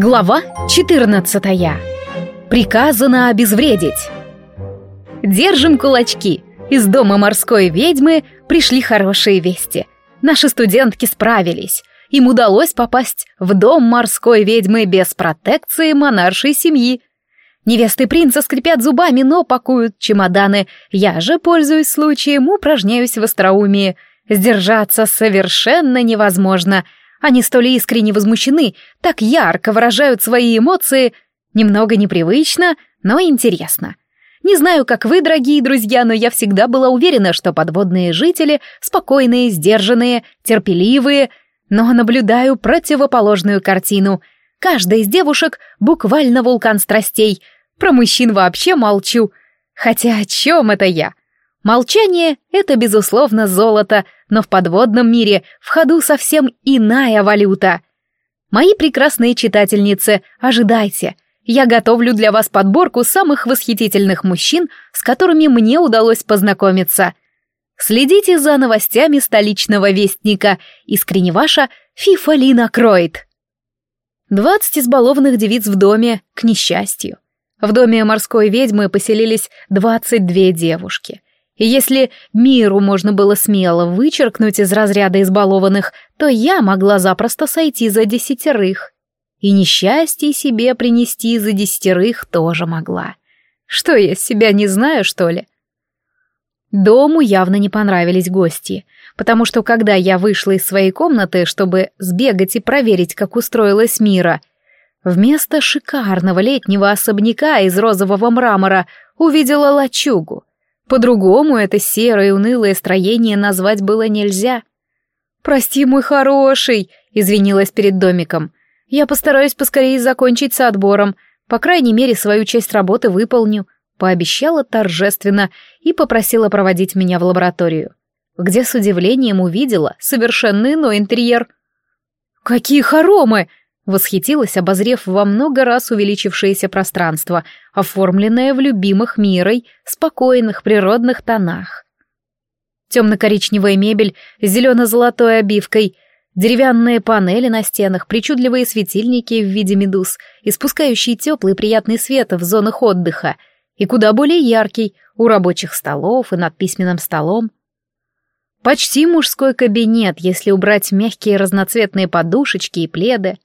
Глава 14. Приказано обезвредить. Держим кулачки. Из дома морской ведьмы пришли хорошие вести. Наши студентки справились. Им удалось попасть в дом морской ведьмы без протекции монаршей семьи. Невесты принца скрипят зубами, но пакуют чемоданы. Я же, пользуясь случаем, упражняюсь в остроумии. Сдержаться совершенно невозможно — они столь искренне возмущены, так ярко выражают свои эмоции. Немного непривычно, но интересно. Не знаю, как вы, дорогие друзья, но я всегда была уверена, что подводные жители спокойные, сдержанные, терпеливые, но наблюдаю противоположную картину. Каждая из девушек буквально вулкан страстей. Про мужчин вообще молчу. Хотя о чем это я? Молчание — это, безусловно, золото, но в подводном мире в ходу совсем иная валюта. Мои прекрасные читательницы, ожидайте. Я готовлю для вас подборку самых восхитительных мужчин, с которыми мне удалось познакомиться. Следите за новостями столичного вестника. Искренне ваша Фифалина Кроид. Двадцать избалованных девиц в доме, к несчастью. В доме морской ведьмы поселились двадцать две девушки — и если миру можно было смело вычеркнуть из разряда избалованных, то я могла запросто сойти за десятерых. И несчастье себе принести за десятерых тоже могла. Что я себя не знаю, что ли? Дому явно не понравились гости, потому что когда я вышла из своей комнаты, чтобы сбегать и проверить, как устроилась мира, вместо шикарного летнего особняка из розового мрамора увидела лачугу — по-другому это серое унылое строение назвать было нельзя. «Прости, мой хороший», — извинилась перед домиком. «Я постараюсь поскорее закончить с отбором. По крайней мере, свою часть работы выполню», — пообещала торжественно и попросила проводить меня в лабораторию, где с удивлением увидела совершенно иной интерьер. «Какие хоромы!» Восхитилась, обозрев во много раз увеличившееся пространство, оформленное в любимых мирой, спокойных природных тонах. Темно-коричневая мебель с зелено-золотой обивкой, деревянные панели на стенах, причудливые светильники в виде медуз, испускающие теплый приятный свет в зонах отдыха, и куда более яркий у рабочих столов и над письменным столом. Почти мужской кабинет, если убрать мягкие разноцветные подушечки и пледы.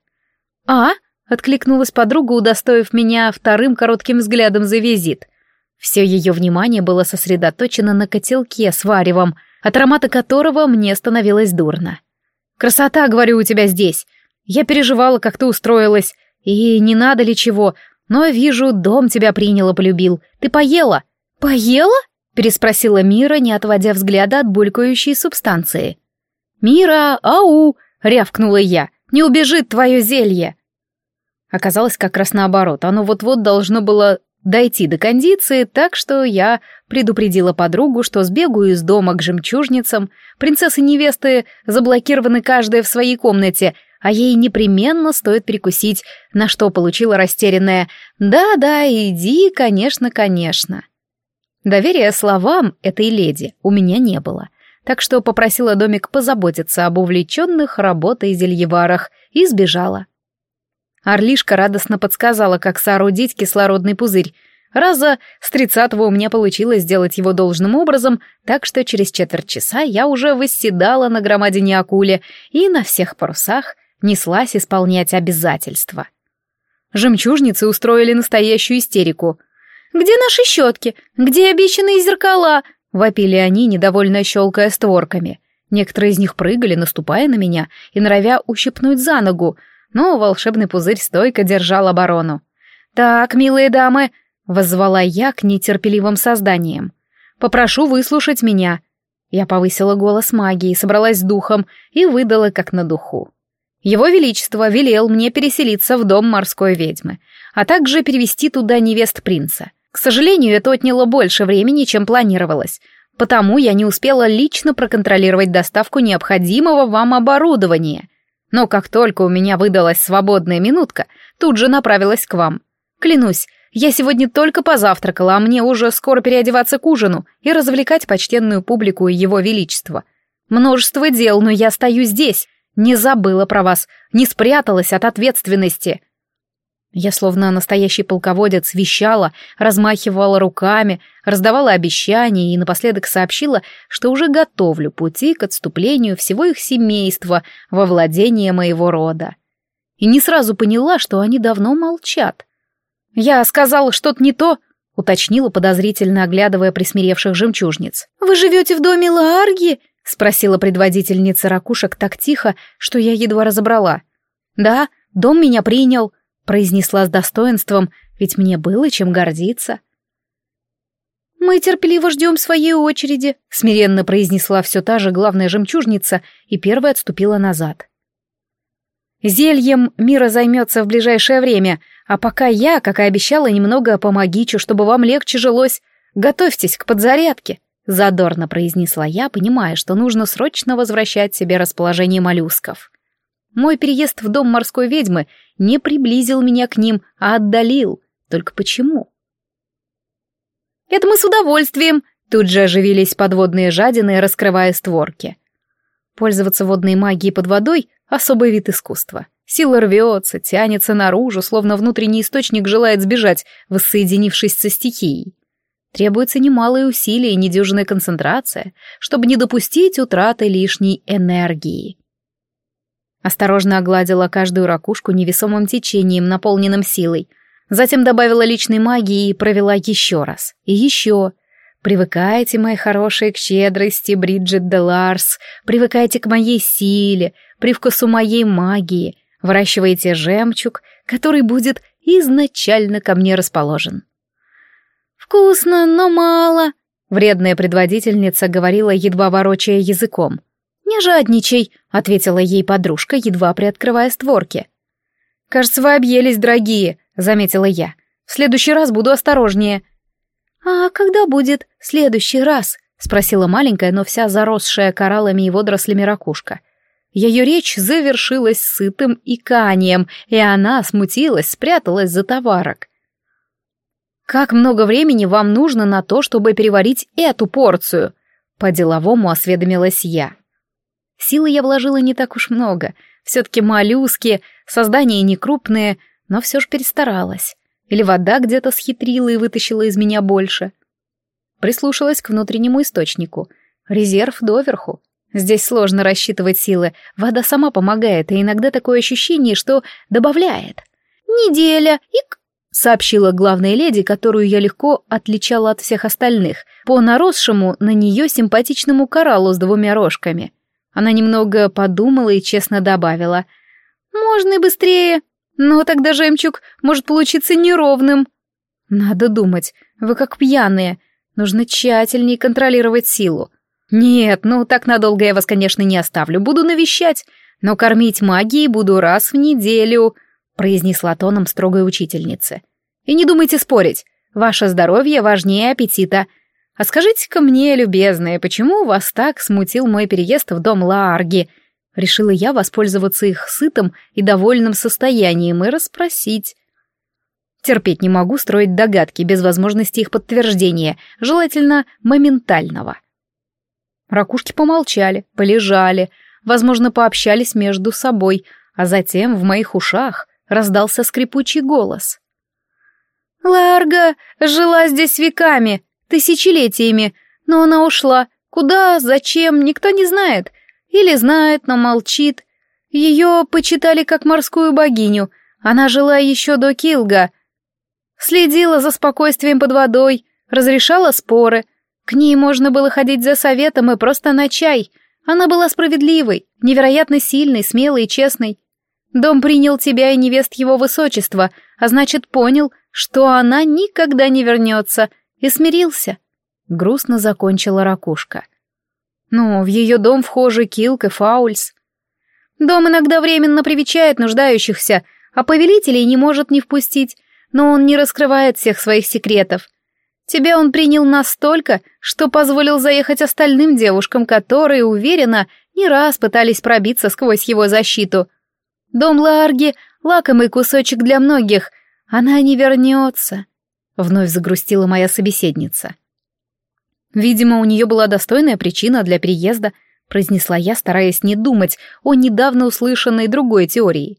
«А?» — откликнулась подруга, удостоив меня вторым коротким взглядом за визит. Все ее внимание было сосредоточено на котелке с варевом, от аромата которого мне становилось дурно. «Красота, говорю, у тебя здесь. Я переживала, как ты устроилась, и не надо ли чего, но вижу, дом тебя принял и полюбил. Ты поела?» «Поела?» — переспросила Мира, не отводя взгляда от булькающей субстанции. «Мира, ау!» — рявкнула я. Не убежит твое зелье!» Оказалось как раз наоборот, оно вот-вот должно было дойти до кондиции, так что я предупредила подругу, что сбегаю из дома к жемчужницам, принцессы-невесты заблокированы каждая в своей комнате, а ей непременно стоит прикусить, на что получила растерянная «Да-да, иди, конечно, конечно». Доверия словам этой леди у меня не было так что попросила домик позаботиться об увлеченных работой зельеварах и сбежала. Орлишка радостно подсказала, как соорудить кислородный пузырь. Раза с тридцатого у меня получилось сделать его должным образом, так что через четверть часа я уже восседала на громадине акуле и на всех парусах неслась исполнять обязательства. Жемчужницы устроили настоящую истерику. «Где наши щетки? Где обещанные зеркала? Вопили они, недовольно щелкая створками. Некоторые из них прыгали, наступая на меня и норовя ущипнуть за ногу, но волшебный пузырь стойко держал оборону. «Так, милые дамы», — воззвала я к нетерпеливым созданиям, — «попрошу выслушать меня». Я повысила голос магии, собралась с духом и выдала как на духу. Его Величество велел мне переселиться в дом морской ведьмы, а также перевести туда невест принца — к сожалению, это отняло больше времени, чем планировалось, потому я не успела лично проконтролировать доставку необходимого вам оборудования. Но как только у меня выдалась свободная минутка, тут же направилась к вам. Клянусь, я сегодня только позавтракала, а мне уже скоро переодеваться к ужину и развлекать почтенную публику и его величество. Множество дел, но я стою здесь, не забыла про вас, не спряталась от ответственности. Я словно настоящий полководец вещала, размахивала руками, раздавала обещания и напоследок сообщила, что уже готовлю пути к отступлению всего их семейства во владение моего рода. И не сразу поняла, что они давно молчат. «Я сказала что-то не то», — уточнила подозрительно, оглядывая присмиревших жемчужниц. «Вы живете в доме Лаарги?» — спросила предводительница ракушек так тихо, что я едва разобрала. «Да, дом меня принял», произнесла с достоинством, ведь мне было чем гордиться. «Мы терпеливо ждем своей очереди», — смиренно произнесла все та же главная жемчужница и первая отступила назад. «Зельем мира займется в ближайшее время, а пока я, как и обещала, немного помогичу, чтобы вам легче жилось. Готовьтесь к подзарядке», — задорно произнесла я, понимая, что нужно срочно возвращать себе расположение моллюсков. Мой переезд в дом морской ведьмы не приблизил меня к ним, а отдалил. Только почему? «Это мы с удовольствием!» Тут же оживились подводные жадины, раскрывая створки. Пользоваться водной магией под водой — особый вид искусства. Сила рвется, тянется наружу, словно внутренний источник желает сбежать, воссоединившись со стихией. Требуется немалые усилия и недюжинная концентрация, чтобы не допустить утраты лишней энергии. Осторожно огладила каждую ракушку невесомым течением, наполненным силой. Затем добавила личной магии и провела еще раз. И еще. Привыкайте, мои хорошие, к щедрости, Бриджит де Ларс. Привыкайте к моей силе, привкусу моей магии. Выращивайте жемчуг, который будет изначально ко мне расположен. «Вкусно, но мало», — вредная предводительница говорила, едва ворочая языком. «Не жадничай», — ответила ей подружка, едва приоткрывая створки. «Кажется, вы объелись, дорогие», — заметила я. «В следующий раз буду осторожнее». «А когда будет следующий раз?» — спросила маленькая, но вся заросшая кораллами и водорослями ракушка. Ее речь завершилась сытым иканием, и она смутилась, спряталась за товарок. «Как много времени вам нужно на то, чтобы переварить эту порцию?» По-деловому осведомилась я. Силы я вложила не так уж много. Все-таки моллюски, создания не крупные, но все же перестаралась. Или вода где-то схитрила и вытащила из меня больше. Прислушалась к внутреннему источнику. Резерв доверху. Здесь сложно рассчитывать силы. Вода сама помогает, и иногда такое ощущение, что добавляет. «Неделя, ик!» — сообщила главная леди, которую я легко отличала от всех остальных, по наросшему на нее симпатичному кораллу с двумя рожками — она немного подумала и честно добавила. «Можно и быстрее, но тогда жемчуг может получиться неровным». «Надо думать, вы как пьяные. Нужно тщательнее контролировать силу. Нет, ну так надолго я вас, конечно, не оставлю, буду навещать, но кормить магией буду раз в неделю», произнесла тоном строгой учительницы. «И не думайте спорить, ваше здоровье важнее аппетита». А скажите-ка мне, любезные, почему вас так смутил мой переезд в дом Лаарги? Решила я воспользоваться их сытым и довольным состоянием и расспросить. Терпеть не могу строить догадки без возможности их подтверждения, желательно моментального. Ракушки помолчали, полежали, возможно, пообщались между собой, а затем в моих ушах раздался скрипучий голос. «Ларга жила здесь веками, тысячелетиями, но она ушла. Куда, зачем, никто не знает. Или знает, но молчит. Ее почитали как морскую богиню. Она жила еще до Килга. Следила за спокойствием под водой, разрешала споры. К ней можно было ходить за советом и просто на чай. Она была справедливой, невероятно сильной, смелой и честной. Дом принял тебя и невест его высочества, а значит понял, что она никогда не вернется — и смирился. Грустно закончила ракушка. Ну, в ее дом вхожи Килк и Фаульс. Дом иногда временно привечает нуждающихся, а повелителей не может не впустить, но он не раскрывает всех своих секретов. Тебя он принял настолько, что позволил заехать остальным девушкам, которые, уверенно, не раз пытались пробиться сквозь его защиту. Дом Ларги — лакомый кусочек для многих, она не вернется. Вновь загрустила моя собеседница. Видимо, у нее была достойная причина для переезда, произнесла я, стараясь не думать о недавно услышанной другой теории.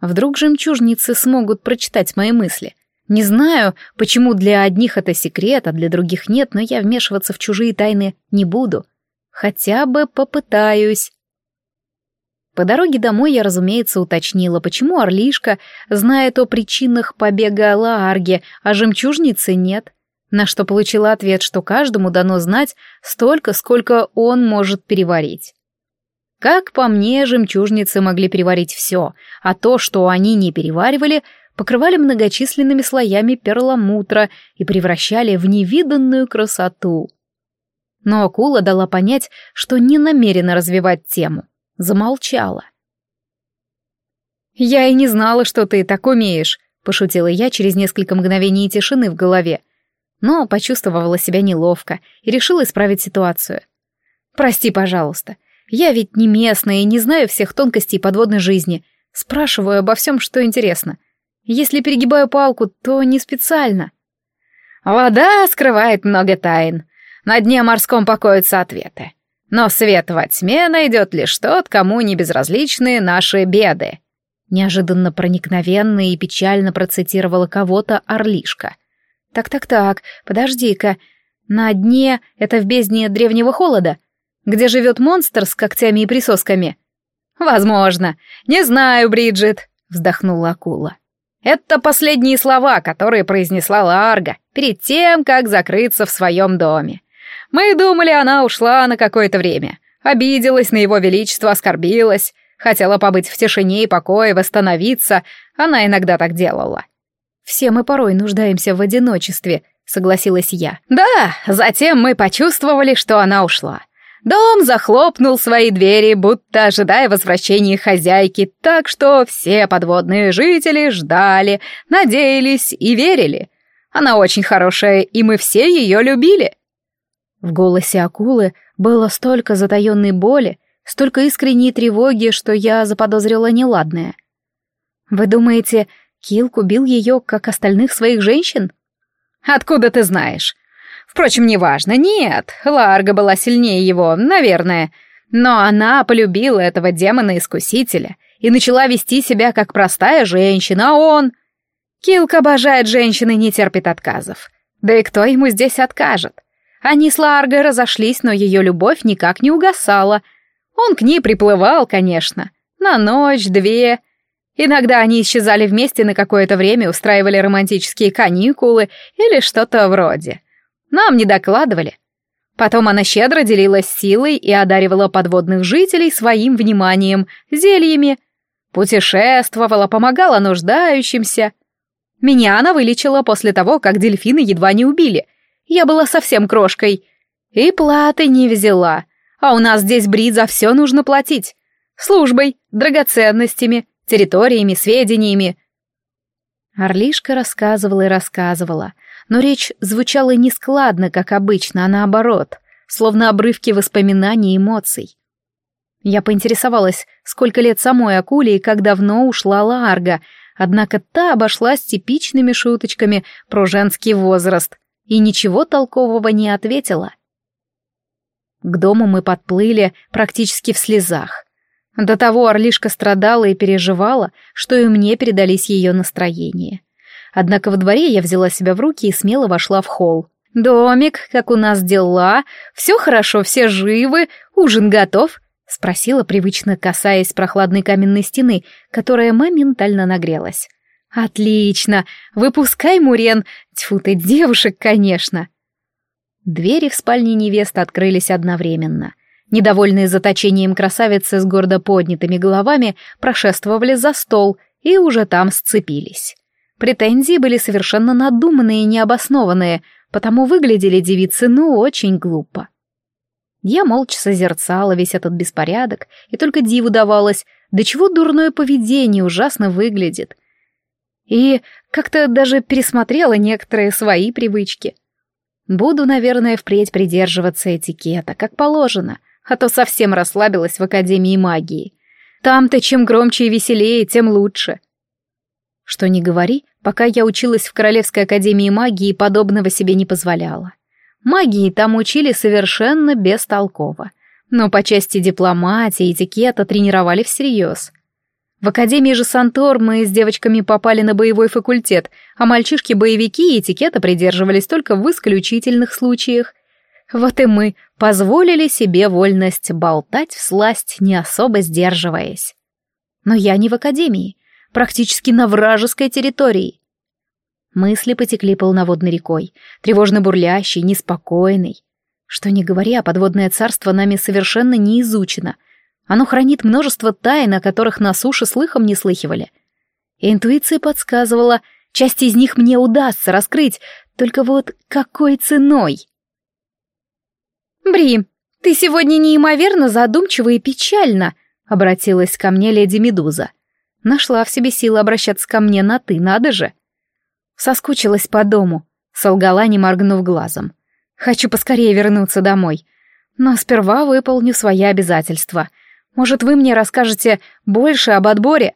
Вдруг жемчужницы смогут прочитать мои мысли. Не знаю, почему для одних это секрет, а для других нет, но я вмешиваться в чужие тайны не буду. Хотя бы попытаюсь. По дороге домой я, разумеется, уточнила, почему Орлишка знает о причинах побега Лаарге, а жемчужницы нет. На что получила ответ, что каждому дано знать столько, сколько он может переварить. Как по мне, жемчужницы могли переварить все, а то, что они не переваривали, покрывали многочисленными слоями перламутра и превращали в невиданную красоту. Но акула дала понять, что не намерена развивать тему. Замолчала. «Я и не знала, что ты так умеешь», — пошутила я через несколько мгновений тишины в голове, но почувствовала себя неловко и решила исправить ситуацию. «Прости, пожалуйста, я ведь не местная и не знаю всех тонкостей подводной жизни. Спрашиваю обо всем, что интересно. Если перегибаю палку, то не специально. Вода скрывает много тайн. На дне морском покоятся ответы. Но свет во тьме найдет лишь тот, кому не безразличны наши беды. Неожиданно проникновенно и печально процитировала кого-то Орлишка. «Так-так-так, подожди-ка. На дне — это в бездне древнего холода?» где живет монстр с когтями и присосками? Возможно. Не знаю, Бриджит, вздохнула акула. Это последние слова, которые произнесла Ларга перед тем, как закрыться в своем доме. Мы думали, она ушла на какое-то время. Обиделась на его величество, оскорбилась. Хотела побыть в тишине и покое, восстановиться. Она иногда так делала. «Все мы порой нуждаемся в одиночестве», — согласилась я. «Да, затем мы почувствовали, что она ушла. Дом захлопнул свои двери, будто ожидая возвращения хозяйки, так что все подводные жители ждали, надеялись и верили. Она очень хорошая, и мы все ее любили. В голосе акулы было столько затаенной боли, столько искренней тревоги, что я заподозрила неладное. «Вы думаете, Килк убил ее, как остальных своих женщин?» «Откуда ты знаешь? Впрочем, неважно. Нет, Ларга была сильнее его, наверное. Но она полюбила этого демона-искусителя и начала вести себя как простая женщина, а он... Килк обожает женщин и не терпит отказов. Да и кто ему здесь откажет? Они с Ларгой разошлись, но ее любовь никак не угасала. Он к ней приплывал, конечно. На ночь, две. Иногда они исчезали вместе на какое-то время, устраивали романтические каникулы или что-то вроде. Нам не докладывали. Потом она щедро делилась силой и одаривала подводных жителей своим вниманием, зельями. Путешествовала, помогала нуждающимся. Меня она вылечила после того, как дельфины едва не убили. Я была совсем крошкой. И платы не взяла. А у нас здесь брид за все нужно платить. Службой, драгоценностями, территориями, сведениями. Орлишка рассказывала и рассказывала, но речь звучала не складно, как обычно, а наоборот, словно обрывки воспоминаний и эмоций. Я поинтересовалась, сколько лет самой акуле и как давно ушла Ларга, однако та обошлась типичными шуточками про женский возраст и ничего толкового не ответила. К дому мы подплыли практически в слезах. До того Орлишка страдала и переживала, что и мне передались ее настроения. Однако во дворе я взяла себя в руки и смело вошла в холл. «Домик, как у нас дела? Все хорошо, все живы? Ужин готов?» — спросила, привычно касаясь прохладной каменной стены, которая моментально нагрелась. «Отлично! Выпускай, Мурен! Тьфу ты, девушек, конечно!» Двери в спальне невесты открылись одновременно. Недовольные заточением красавицы с гордо поднятыми головами прошествовали за стол и уже там сцепились. Претензии были совершенно надуманные и необоснованные, потому выглядели девицы ну очень глупо. Я молча созерцала весь этот беспорядок и только диву давалась, до чего дурное поведение ужасно выглядит. И как-то даже пересмотрела некоторые свои привычки. Буду, наверное, впредь придерживаться этикета, как положено, а то совсем расслабилась в Академии магии. Там-то чем громче и веселее, тем лучше. Что ни говори, пока я училась в Королевской академии магии, подобного себе не позволяла. Магии там учили совершенно бестолково, но по части дипломатии и этикета тренировали всерьез. В Академии же Сантор мы с девочками попали на боевой факультет, а мальчишки-боевики этикета придерживались только в исключительных случаях. Вот и мы позволили себе вольность болтать в сласть, не особо сдерживаясь. Но я не в Академии, практически на вражеской территории. Мысли потекли полноводной рекой, тревожно бурлящей, неспокойной. Что не говоря, подводное царство нами совершенно не изучено — оно хранит множество тайн, о которых на суше слыхом не слыхивали. Интуиция подсказывала, часть из них мне удастся раскрыть, только вот какой ценой? «Бри, ты сегодня неимоверно задумчива и печальна», — обратилась ко мне леди Медуза. Нашла в себе силы обращаться ко мне на «ты», надо же. Соскучилась по дому, солгала, не моргнув глазом. Хочу поскорее вернуться домой, но сперва выполню свои обязательства — может, вы мне расскажете больше об отборе?»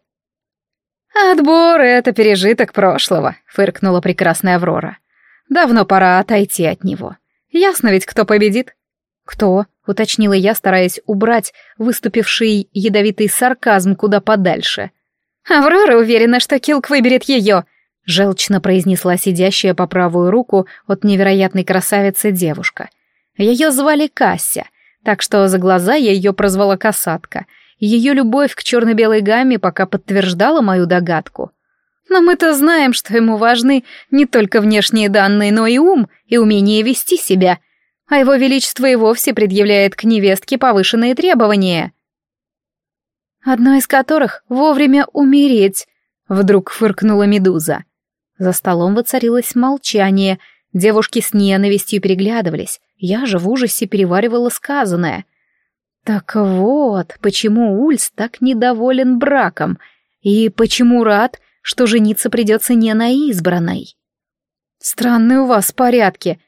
«Отбор — это пережиток прошлого», — фыркнула прекрасная Аврора. «Давно пора отойти от него. Ясно ведь, кто победит?» «Кто?» — уточнила я, стараясь убрать выступивший ядовитый сарказм куда подальше. «Аврора уверена, что Килк выберет ее», — желчно произнесла сидящая по правую руку от невероятной красавицы девушка. Ее звали Кася, так что за глаза я ее прозвала касатка. Ее любовь к черно-белой гамме пока подтверждала мою догадку. Но мы-то знаем, что ему важны не только внешние данные, но и ум, и умение вести себя. А его величество и вовсе предъявляет к невестке повышенные требования. Одно из которых — вовремя умереть, — вдруг фыркнула Медуза. За столом воцарилось молчание, девушки с ненавистью переглядывались, я же в ужасе переваривала сказанное. Так вот, почему Ульс так недоволен браком, и почему рад, что жениться придется не на избранной. Странные у вас порядки.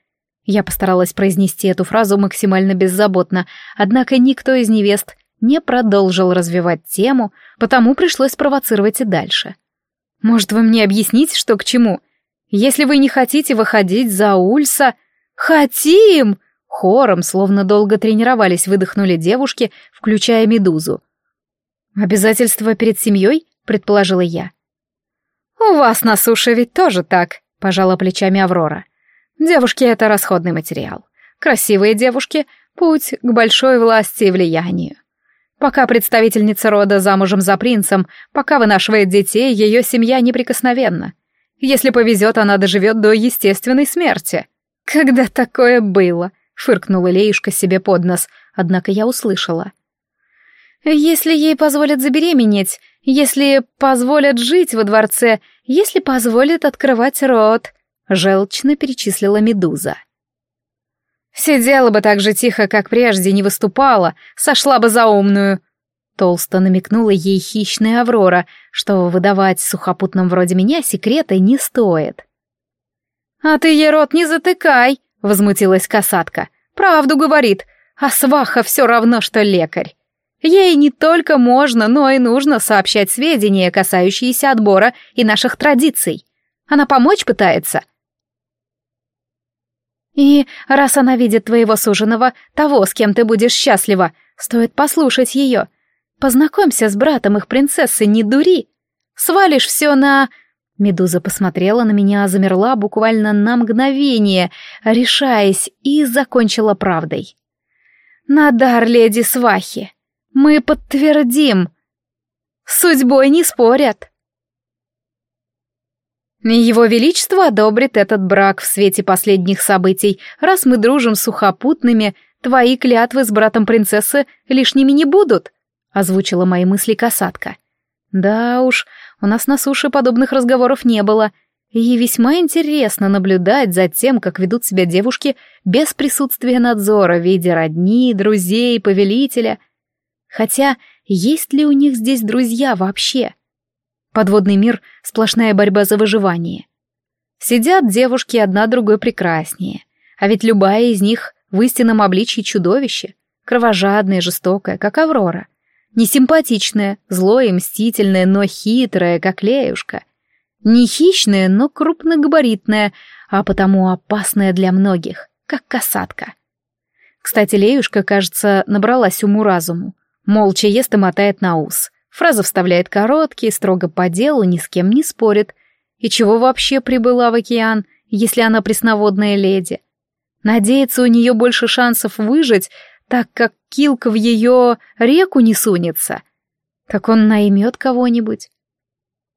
Я постаралась произнести эту фразу максимально беззаботно, однако никто из невест не продолжил развивать тему, потому пришлось провоцировать и дальше. Может, вы мне объясните, что к чему? Если вы не хотите выходить за Ульса... Хотим! Хором, словно долго тренировались, выдохнули девушки, включая медузу. «Обязательства перед семьей?» — предположила я. «У вас на суше ведь тоже так», — пожала плечами Аврора. «Девушки — это расходный материал. Красивые девушки — путь к большой власти и влиянию. Пока представительница рода замужем за принцем, пока вынашивает детей, ее семья неприкосновенна. Если повезет, она доживет до естественной смерти. Когда такое было? Фыркнула Леюшка себе под нос, однако я услышала. «Если ей позволят забеременеть, если позволят жить во дворце, если позволят открывать рот», — желчно перечислила Медуза. «Сидела бы так же тихо, как прежде, не выступала, сошла бы за умную», Толсто намекнула ей хищная Аврора, что выдавать сухопутным вроде меня секреты не стоит. «А ты ей рот не затыкай!» — возмутилась касатка. «Правду говорит, а сваха все равно, что лекарь. Ей не только можно, но и нужно сообщать сведения, касающиеся отбора и наших традиций. Она помочь пытается?» «И раз она видит твоего суженого, того, с кем ты будешь счастлива, стоит послушать ее. Познакомься с братом их принцессы, не дури. Свалишь все на...» Медуза посмотрела на меня, замерла буквально на мгновение, решаясь, и закончила правдой. «Надар леди Свахи, мы подтвердим. судьбой не спорят». Его Величество одобрит этот брак в свете последних событий. Раз мы дружим с сухопутными, твои клятвы с братом принцессы лишними не будут», — озвучила мои мысли касатка. «Да уж, у нас на суше подобных разговоров не было, и весьма интересно наблюдать за тем, как ведут себя девушки без присутствия надзора в виде родни, друзей, повелителя. Хотя, есть ли у них здесь друзья вообще? Подводный мир — сплошная борьба за выживание. Сидят девушки одна другой прекраснее, а ведь любая из них в истинном обличье чудовище, кровожадное, жестокое, как Аврора — Несимпатичная, злое мстительное, но хитрая, как леюшка. Не хищная, но крупногабаритная, а потому опасная для многих, как касатка. Кстати, Леюшка, кажется, набралась уму-разуму. Молча ест и мотает на ус. Фразы вставляет короткие, строго по делу, ни с кем не спорит. И чего вообще прибыла в океан, если она пресноводная леди? Надеется, у нее больше шансов выжить, так как Килка в ее реку не сунется. Так он наймет кого-нибудь.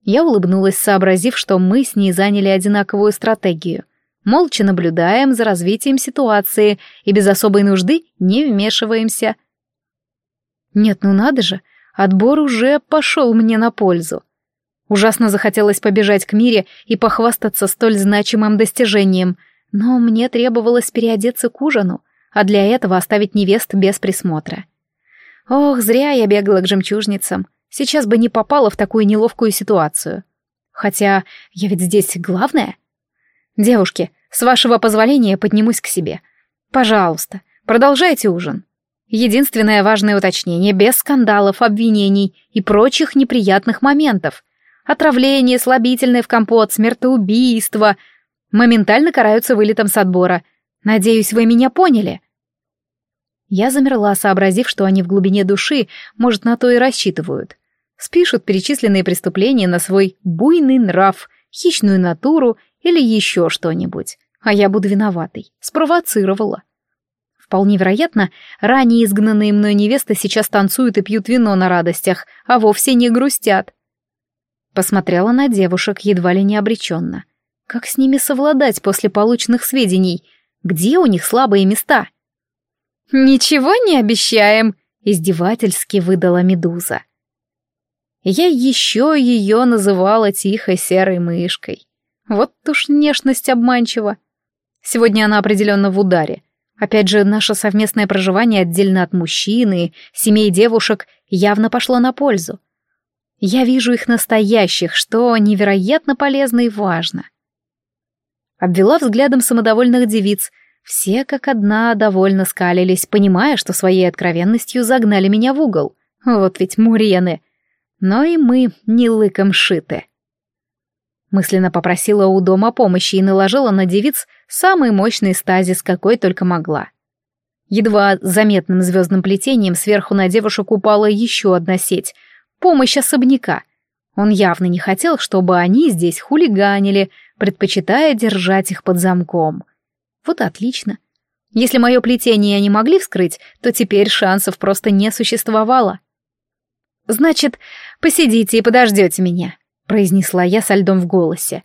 Я улыбнулась, сообразив, что мы с ней заняли одинаковую стратегию. Молча наблюдаем за развитием ситуации и без особой нужды не вмешиваемся. Нет, ну надо же, отбор уже пошел мне на пользу. Ужасно захотелось побежать к Мире и похвастаться столь значимым достижением, но мне требовалось переодеться к ужину, а для этого оставить невест без присмотра. Ох, зря я бегала к жемчужницам. Сейчас бы не попала в такую неловкую ситуацию. Хотя я ведь здесь главная. Девушки, с вашего позволения поднимусь к себе. Пожалуйста, продолжайте ужин. Единственное важное уточнение — без скандалов, обвинений и прочих неприятных моментов. Отравление, слабительное в компот, смертоубийство моментально караются вылетом с отбора. Надеюсь, вы меня поняли?» Я замерла, сообразив, что они в глубине души, может, на то и рассчитывают. Спишут перечисленные преступления на свой буйный нрав, хищную натуру или еще что-нибудь. А я буду виноватой. Спровоцировала. Вполне вероятно, ранее изгнанные мной невесты сейчас танцуют и пьют вино на радостях, а вовсе не грустят. Посмотрела на девушек едва ли не обреченно. Как с ними совладать после полученных сведений? Где у них слабые места? «Ничего не обещаем», — издевательски выдала Медуза. Я еще ее называла тихой серой мышкой. Вот уж нежность обманчива. Сегодня она определенно в ударе. Опять же, наше совместное проживание отдельно от мужчины, семей девушек явно пошло на пользу. Я вижу их настоящих, что невероятно полезно и важно. Обвела взглядом самодовольных девиц. Все как одна довольно скалились, понимая, что своей откровенностью загнали меня в угол. Вот ведь мурены. Но и мы не лыком шиты. Мысленно попросила у дома помощи и наложила на девиц самый мощный стазис, какой только могла. Едва заметным звездным плетением сверху на девушек упала еще одна сеть — помощь особняка. Он явно не хотел, чтобы они здесь хулиганили, предпочитая держать их под замком. Вот отлично. Если мое плетение они могли вскрыть, то теперь шансов просто не существовало. «Значит, посидите и подождете меня», произнесла я со льдом в голосе.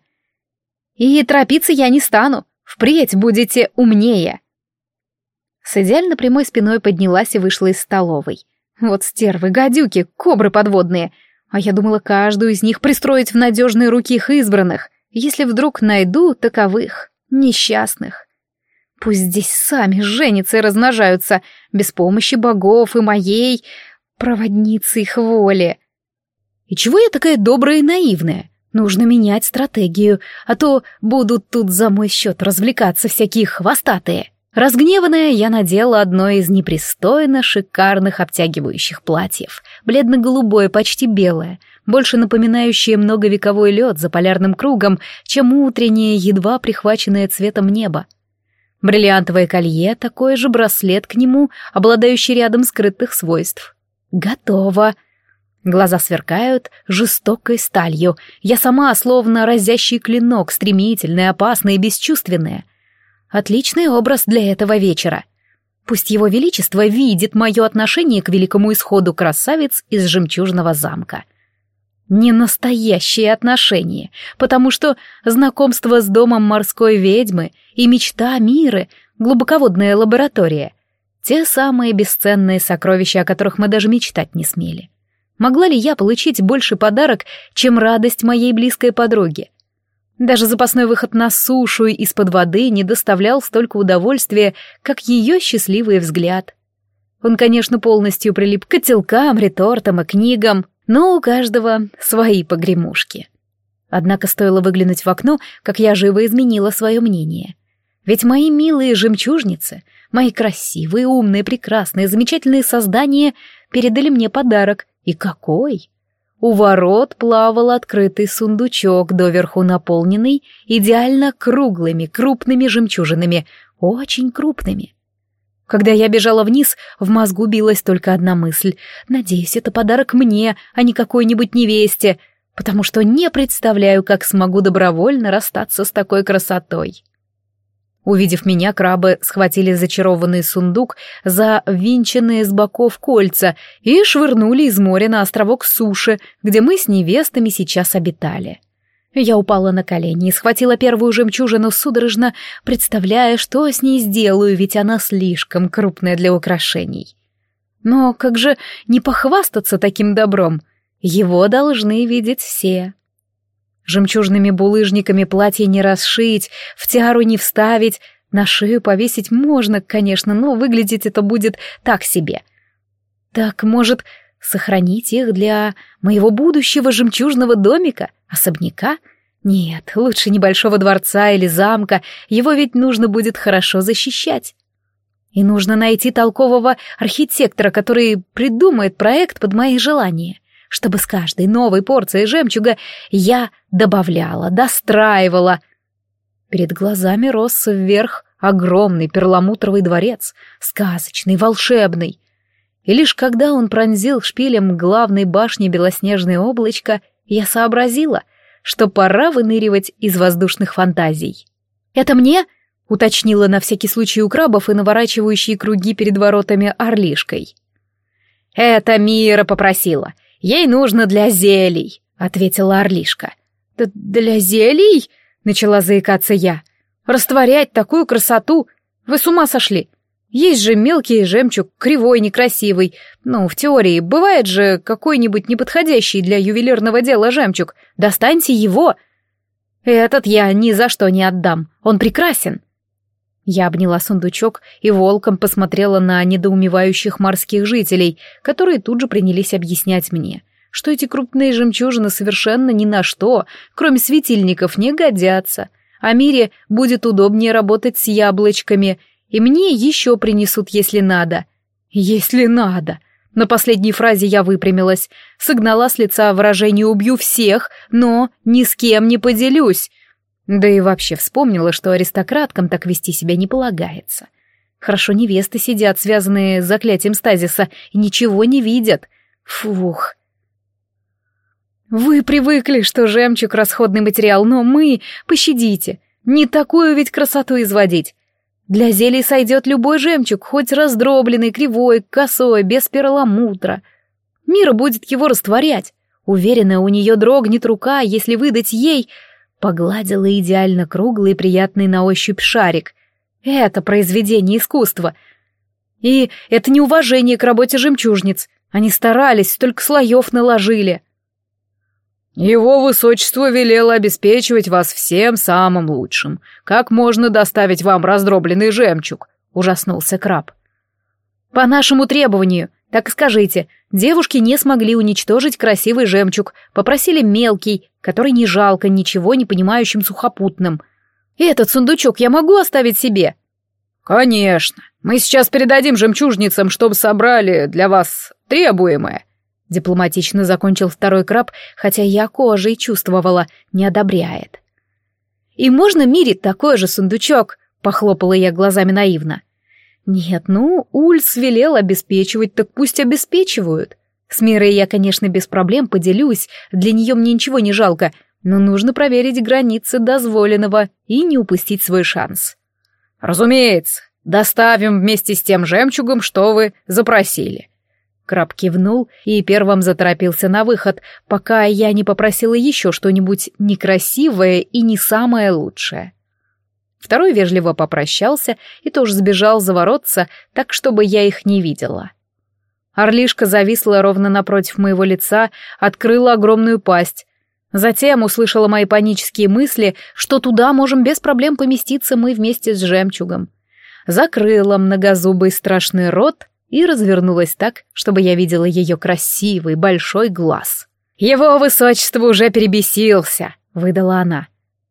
«И торопиться я не стану. Впредь будете умнее». С идеально прямой спиной поднялась и вышла из столовой. Вот стервы, гадюки, кобры подводные. А я думала каждую из них пристроить в надежные руки их избранных, если вдруг найду таковых, несчастных. Пусть здесь сами женятся и размножаются, без помощи богов и моей проводницы их воли. И чего я такая добрая и наивная? Нужно менять стратегию, а то будут тут за мой счет развлекаться всякие хвостатые. Разгневанная, я надела одно из непристойно шикарных обтягивающих платьев. Бледно-голубое, почти белое, больше напоминающее многовековой лед за полярным кругом, чем утреннее, едва прихваченное цветом небо. Бриллиантовое колье, такой же браслет к нему, обладающий рядом скрытых свойств. Готово. Глаза сверкают жестокой сталью. Я сама словно разящий клинок, стремительная, опасная и бесчувственная. Отличный образ для этого вечера. Пусть его величество видит мое отношение к великому исходу красавиц из жемчужного замка. Не настоящие отношения, потому что знакомство с домом морской ведьмы и мечта мира — глубоководная лаборатория — те самые бесценные сокровища, о которых мы даже мечтать не смели. Могла ли я получить больше подарок, чем радость моей близкой подруги? Даже запасной выход на сушу из-под воды не доставлял столько удовольствия, как ее счастливый взгляд. Он, конечно, полностью прилип к котелкам, ретортам и книгам, но у каждого свои погремушки. Однако стоило выглянуть в окно, как я живо изменила свое мнение. Ведь мои милые жемчужницы, мои красивые, умные, прекрасные, замечательные создания передали мне подарок, и какой! У ворот плавал открытый сундучок, доверху наполненный идеально круглыми, крупными жемчужинами, очень крупными. Когда я бежала вниз, в мозгу билась только одна мысль. Надеюсь, это подарок мне, а не какой-нибудь невесте, потому что не представляю, как смогу добровольно расстаться с такой красотой. Увидев меня, крабы схватили зачарованный сундук за винченные с боков кольца и швырнули из моря на островок суши, где мы с невестами сейчас обитали. Я упала на колени и схватила первую жемчужину судорожно, представляя, что с ней сделаю, ведь она слишком крупная для украшений. Но как же не похвастаться таким добром? Его должны видеть все. Жемчужными булыжниками платье не расшить, в тиару не вставить, на шею повесить можно, конечно, но выглядеть это будет так себе. Так, может, сохранить их для моего будущего жемчужного домика, особняка? Нет, лучше небольшого дворца или замка, его ведь нужно будет хорошо защищать. И нужно найти толкового архитектора, который придумает проект под мои желания чтобы с каждой новой порцией жемчуга я добавляла, достраивала. Перед глазами рос вверх огромный перламутровый дворец, сказочный, волшебный. И лишь когда он пронзил шпилем главной башни белоснежное облачко, я сообразила, что пора выныривать из воздушных фантазий. «Это мне?» — уточнила на всякий случай у крабов и наворачивающие круги перед воротами орлишкой. «Это Мира попросила. Ей нужно для зелий», — ответила Орлишка. «Д «Для зелий?» — начала заикаться я. «Растворять такую красоту? Вы с ума сошли? Есть же мелкий жемчуг, кривой, некрасивый. Ну, в теории, бывает же какой-нибудь неподходящий для ювелирного дела жемчуг. Достаньте его!» «Этот я ни за что не отдам. Он прекрасен!» Я обняла сундучок и волком посмотрела на недоумевающих морских жителей, которые тут же принялись объяснять мне, что эти крупные жемчужины совершенно ни на что, кроме светильников, не годятся, а Мире будет удобнее работать с яблочками, и мне еще принесут, если надо. Если надо. На последней фразе я выпрямилась, согнала с лица выражение «убью всех», но ни с кем не поделюсь, да и вообще вспомнила, что аристократкам так вести себя не полагается. Хорошо невесты сидят, связанные с заклятием стазиса, и ничего не видят. Фух. Вы привыкли, что жемчуг — расходный материал, но мы, пощадите, не такую ведь красоту изводить. Для зелий сойдет любой жемчуг, хоть раздробленный, кривой, косой, без перламутра. Мира будет его растворять. Уверена, у нее дрогнет рука, если выдать ей Погладила идеально круглый и приятный на ощупь шарик. Это произведение искусства. И это неуважение к работе жемчужниц. Они старались, столько слоев наложили. Его высочество велело обеспечивать вас всем самым лучшим. Как можно доставить вам раздробленный жемчуг? Ужаснулся краб. По нашему требованию, так и скажите, девушки не смогли уничтожить красивый жемчуг, попросили мелкий, который не жалко ничего не понимающим сухопутным. «Этот сундучок я могу оставить себе?» «Конечно. Мы сейчас передадим жемчужницам, чтобы собрали для вас требуемое», дипломатично закончил второй краб, хотя я кожей чувствовала, не одобряет. «И можно мирить такой же сундучок?» — похлопала я глазами наивно. «Нет, ну, Ульс велел обеспечивать, так пусть обеспечивают. С Мирой я, конечно, без проблем поделюсь, для нее мне ничего не жалко, но нужно проверить границы дозволенного и не упустить свой шанс. «Разумеется, доставим вместе с тем жемчугом, что вы запросили». Краб кивнул и первым заторопился на выход, пока я не попросила еще что-нибудь некрасивое и не самое лучшее. Второй вежливо попрощался и тоже сбежал за воротца, так, чтобы я их не видела. Орлишка зависла ровно напротив моего лица, открыла огромную пасть. Затем услышала мои панические мысли, что туда можем без проблем поместиться мы вместе с жемчугом. Закрыла многозубый страшный рот и развернулась так, чтобы я видела ее красивый большой глаз. «Его высочество уже перебесился», — выдала она.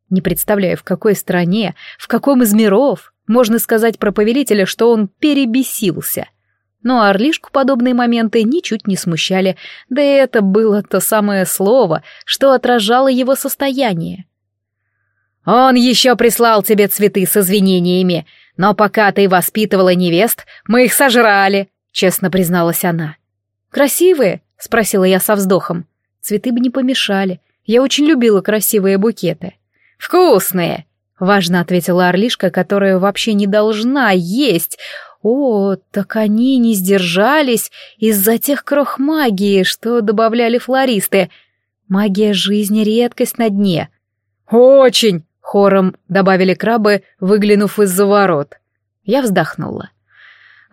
Не представляю, в какой стране, в каком из миров можно сказать про повелителя, что он перебесился. Но Орлишку подобные моменты ничуть не смущали, да и это было то самое слово, что отражало его состояние. Он еще прислал тебе цветы с извинениями, но пока ты воспитывала невест, мы их сожрали, честно призналась она. Красивые? спросила я со вздохом. Цветы бы не помешали. Я очень любила красивые букеты. Вкусные, важно ответила Орлишка, которая вообще не должна есть. О, так они не сдержались из-за тех крох магии, что добавляли флористы. Магия жизни — редкость на дне. «Очень!» — хором добавили крабы, выглянув из-за ворот. Я вздохнула.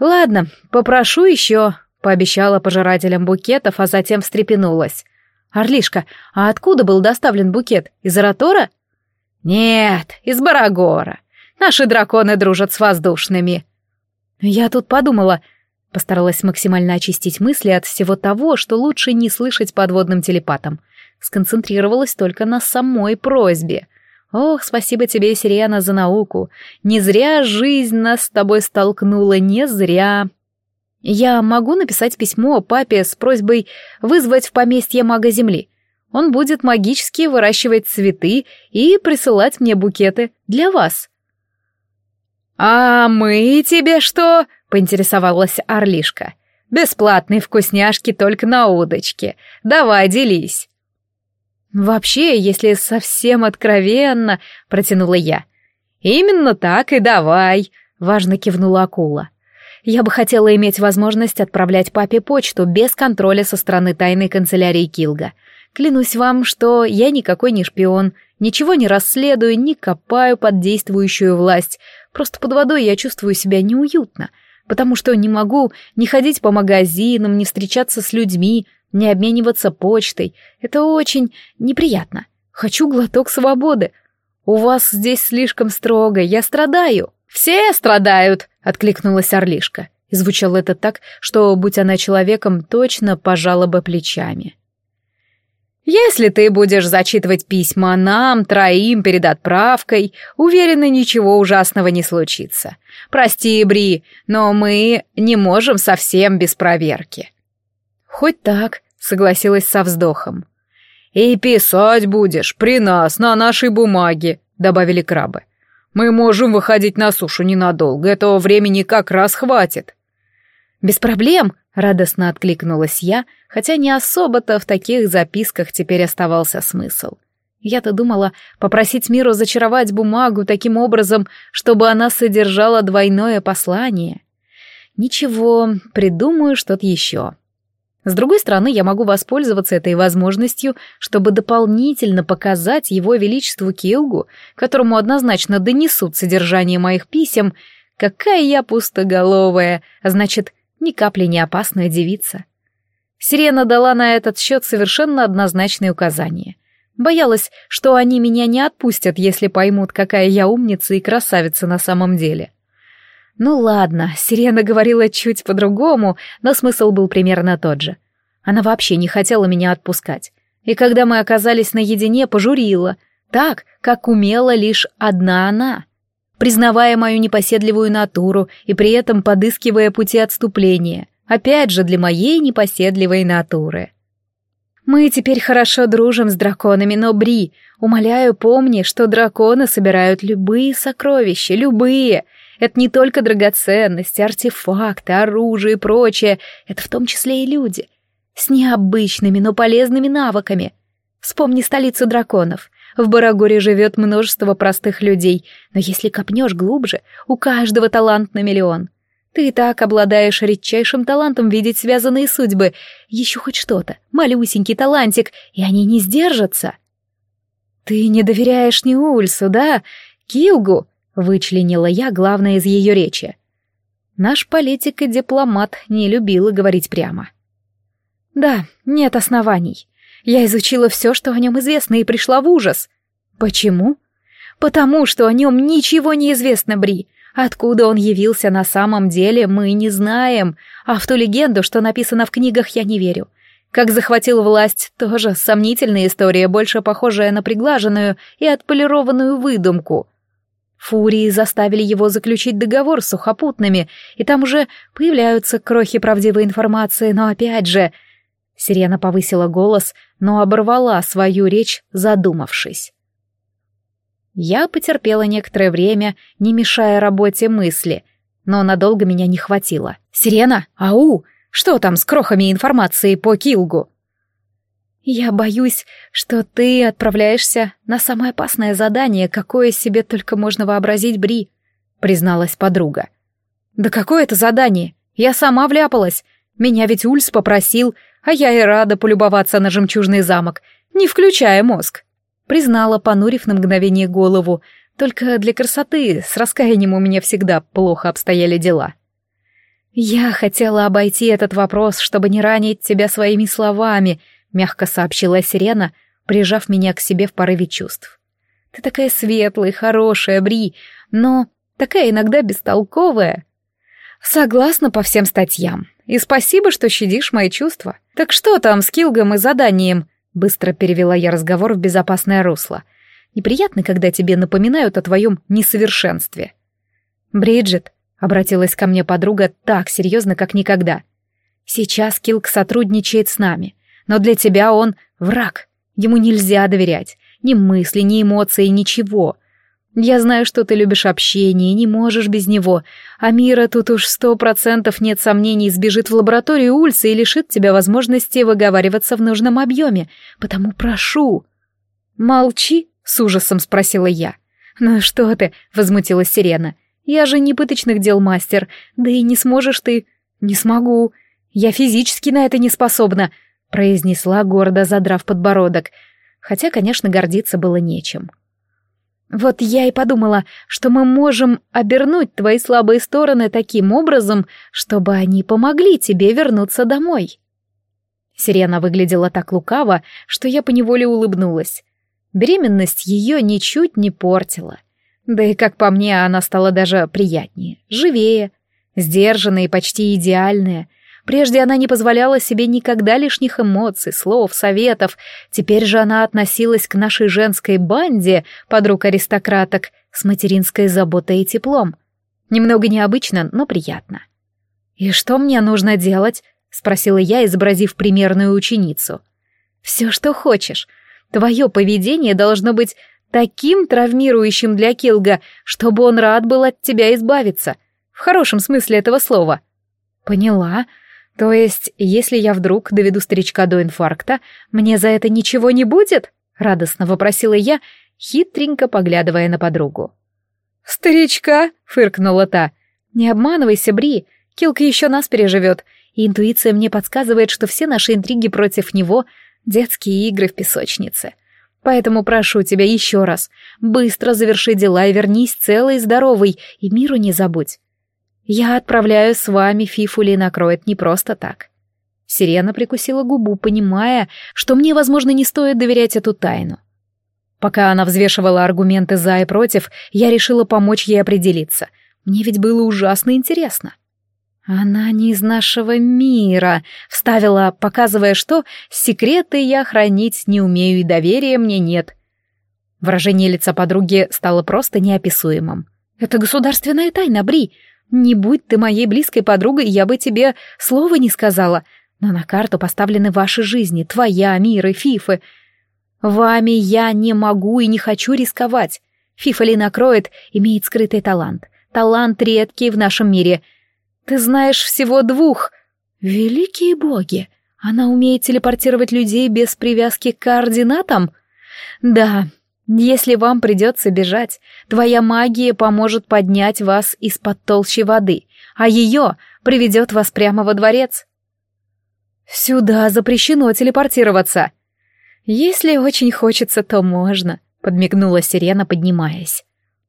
«Ладно, попрошу еще», — пообещала пожирателям букетов, а затем встрепенулась. «Орлишка, а откуда был доставлен букет? Из Аратора?» «Нет, из Барагора. Наши драконы дружат с воздушными», я тут подумала, постаралась максимально очистить мысли от всего того, что лучше не слышать подводным телепатом. Сконцентрировалась только на самой просьбе. Ох, спасибо тебе, Сириана, за науку. Не зря жизнь нас с тобой столкнула, не зря. Я могу написать письмо папе с просьбой вызвать в поместье мага Земли. Он будет магически выращивать цветы и присылать мне букеты для вас. «А мы тебе что?» — поинтересовалась Орлишка. «Бесплатные вкусняшки только на удочке. Давай, делись». «Вообще, если совсем откровенно», — протянула я. «Именно так и давай», — важно кивнула акула. «Я бы хотела иметь возможность отправлять папе почту без контроля со стороны тайной канцелярии Килга. Клянусь вам, что я никакой не шпион, ничего не расследую, не копаю под действующую власть, Просто под водой я чувствую себя неуютно, потому что не могу не ходить по магазинам, не встречаться с людьми, не обмениваться почтой. Это очень неприятно. Хочу глоток свободы. У вас здесь слишком строго, я страдаю. Все страдают, откликнулась Орлишка. И звучало это так, что, будь она человеком, точно пожала бы плечами. Если ты будешь зачитывать письма нам, троим, перед отправкой, уверена, ничего ужасного не случится. Прости, Бри, но мы не можем совсем без проверки. Хоть так, согласилась со вздохом. И писать будешь при нас, на нашей бумаге, добавили крабы. Мы можем выходить на сушу ненадолго, этого времени как раз хватит. Без проблем, радостно откликнулась я, — хотя не особо-то в таких записках теперь оставался смысл. Я-то думала попросить миру зачаровать бумагу таким образом, чтобы она содержала двойное послание. Ничего, придумаю что-то еще. С другой стороны, я могу воспользоваться этой возможностью, чтобы дополнительно показать его величеству Килгу, которому однозначно донесут содержание моих писем, какая я пустоголовая, а значит, ни капли не опасная девица. Сирена дала на этот счет совершенно однозначные указания. Боялась, что они меня не отпустят, если поймут, какая я умница и красавица на самом деле. Ну ладно, Сирена говорила чуть по-другому, но смысл был примерно тот же. Она вообще не хотела меня отпускать. И когда мы оказались наедине, пожурила. Так, как умела лишь одна она. Признавая мою непоседливую натуру и при этом подыскивая пути отступления. Опять же, для моей непоседливой натуры. Мы теперь хорошо дружим с драконами, но, Бри, умоляю, помни, что драконы собирают любые сокровища, любые. Это не только драгоценности, артефакты, оружие и прочее, это в том числе и люди. С необычными, но полезными навыками. Вспомни столицу драконов. В Барагоре живет множество простых людей, но если копнешь глубже, у каждого талант на миллион — ты и так обладаешь редчайшим талантом видеть связанные судьбы. Еще хоть что-то, малюсенький талантик, и они не сдержатся. Ты не доверяешь ни Ульсу, да? Килгу, вычленила я главное из ее речи. Наш политик и дипломат не любила говорить прямо. Да, нет оснований. Я изучила все, что о нем известно, и пришла в ужас. Почему? Потому что о нем ничего не известно, Бри. Откуда он явился на самом деле, мы не знаем, а в ту легенду, что написано в книгах, я не верю. Как захватил власть, тоже сомнительная история, больше похожая на приглаженную и отполированную выдумку. Фурии заставили его заключить договор с сухопутными, и там уже появляются крохи правдивой информации, но опять же... Сирена повысила голос, но оборвала свою речь, задумавшись. Я потерпела некоторое время, не мешая работе мысли, но надолго меня не хватило. «Сирена? Ау! Что там с крохами информации по Килгу?» «Я боюсь, что ты отправляешься на самое опасное задание, какое себе только можно вообразить, Бри», — призналась подруга. «Да какое это задание? Я сама вляпалась. Меня ведь Ульс попросил, а я и рада полюбоваться на жемчужный замок, не включая мозг». Признала, понурив на мгновение голову. Только для красоты с раскаянием у меня всегда плохо обстояли дела. «Я хотела обойти этот вопрос, чтобы не ранить тебя своими словами», — мягко сообщила Сирена, прижав меня к себе в порыве чувств. «Ты такая светлая, хорошая, Бри, но такая иногда бестолковая». «Согласна по всем статьям. И спасибо, что щадишь мои чувства. Так что там с Килгом и заданием?» Быстро перевела я разговор в безопасное русло. Неприятно, когда тебе напоминают о твоем несовершенстве. «Бриджит», — обратилась ко мне подруга так серьезно, как никогда. «Сейчас Килк сотрудничает с нами, но для тебя он враг. Ему нельзя доверять. Ни мысли, ни эмоции, ничего. Я знаю, что ты любишь общение и не можешь без него, а Мира тут уж сто процентов нет сомнений сбежит в лабораторию Ульса и лишит тебя возможности выговариваться в нужном объеме, потому прошу». «Молчи», — с ужасом спросила я. «Ну что ты», — возмутилась Сирена, — «я же не пыточных дел мастер, да и не сможешь ты». «Не смогу, я физически на это не способна», — произнесла гордо, задрав подбородок, хотя, конечно, гордиться было нечем. Вот я и подумала, что мы можем обернуть твои слабые стороны таким образом, чтобы они помогли тебе вернуться домой. Сирена выглядела так лукаво, что я поневоле улыбнулась. Беременность ее ничуть не портила. Да и, как по мне, она стала даже приятнее, живее, сдержанная и почти идеальная — Прежде она не позволяла себе никогда лишних эмоций, слов, советов. Теперь же она относилась к нашей женской банде, подруг аристократок, с материнской заботой и теплом. Немного необычно, но приятно. «И что мне нужно делать?» — спросила я, изобразив примерную ученицу. «Все, что хочешь. Твое поведение должно быть таким травмирующим для Килга, чтобы он рад был от тебя избавиться. В хорошем смысле этого слова». «Поняла. То есть, если я вдруг доведу старичка до инфаркта, мне за это ничего не будет? Радостно вопросила я, хитренько поглядывая на подругу. «Старичка!» — фыркнула та. «Не обманывайся, Бри, Килка еще нас переживет, и интуиция мне подсказывает, что все наши интриги против него — детские игры в песочнице. Поэтому прошу тебя еще раз, быстро заверши дела и вернись целый и здоровый, и миру не забудь. Я отправляю с вами Фифули накроет не просто так. Сирена прикусила губу, понимая, что мне, возможно, не стоит доверять эту тайну. Пока она взвешивала аргументы за и против, я решила помочь ей определиться. Мне ведь было ужасно интересно. «Она не из нашего мира», — вставила, показывая, что секреты я хранить не умею и доверия мне нет. Выражение лица подруги стало просто неописуемым. «Это государственная тайна, Бри. Не будь ты моей близкой подругой, я бы тебе слова не сказала. Но на карту поставлены ваши жизни, твоя, Мира, Фифы. Вами я не могу и не хочу рисковать. Фифа ли накроет, имеет скрытый талант. Талант редкий в нашем мире. Ты знаешь всего двух. Великие боги! Она умеет телепортировать людей без привязки к координатам? Да, если вам придется бежать, твоя магия поможет поднять вас из-под толщи воды, а ее приведет вас прямо во дворец. Сюда запрещено телепортироваться. Если очень хочется, то можно, подмигнула сирена, поднимаясь.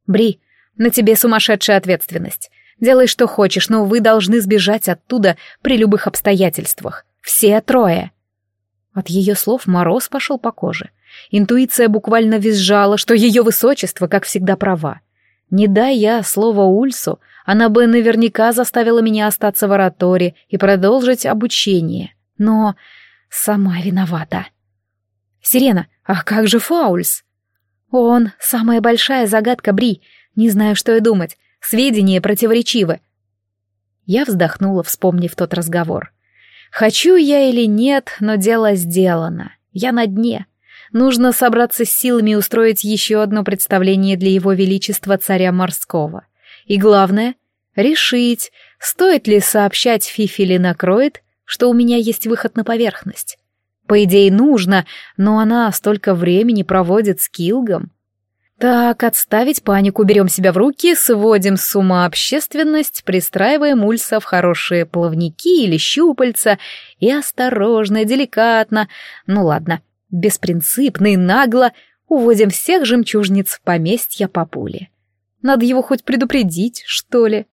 Бри, на тебе сумасшедшая ответственность. Делай, что хочешь, но вы должны сбежать оттуда при любых обстоятельствах. Все трое. От ее слов мороз пошел по коже. Интуиция буквально визжала, что ее высочество, как всегда, права. Не дай я слово Ульсу, она бы наверняка заставила меня остаться в ораторе и продолжить обучение. Но сама виновата. «Сирена, а как же Фаульс?» «Он — самая большая загадка Бри. Не знаю, что и думать. Сведения противоречивы». Я вздохнула, вспомнив тот разговор. «Хочу я или нет, но дело сделано. Я на дне. Нужно собраться с силами и устроить еще одно представление для его величества царя морского. И главное — решить, стоит ли сообщать Фифи или накроет, что у меня есть выход на поверхность. По идее, нужно, но она столько времени проводит с Килгом. Так, отставить панику, берем себя в руки, сводим с ума общественность, пристраиваем Ульса в хорошие плавники или щупальца и осторожно, деликатно, ну ладно, беспринципно и нагло уводим всех жемчужниц в поместья папули. Надо его хоть предупредить, что ли.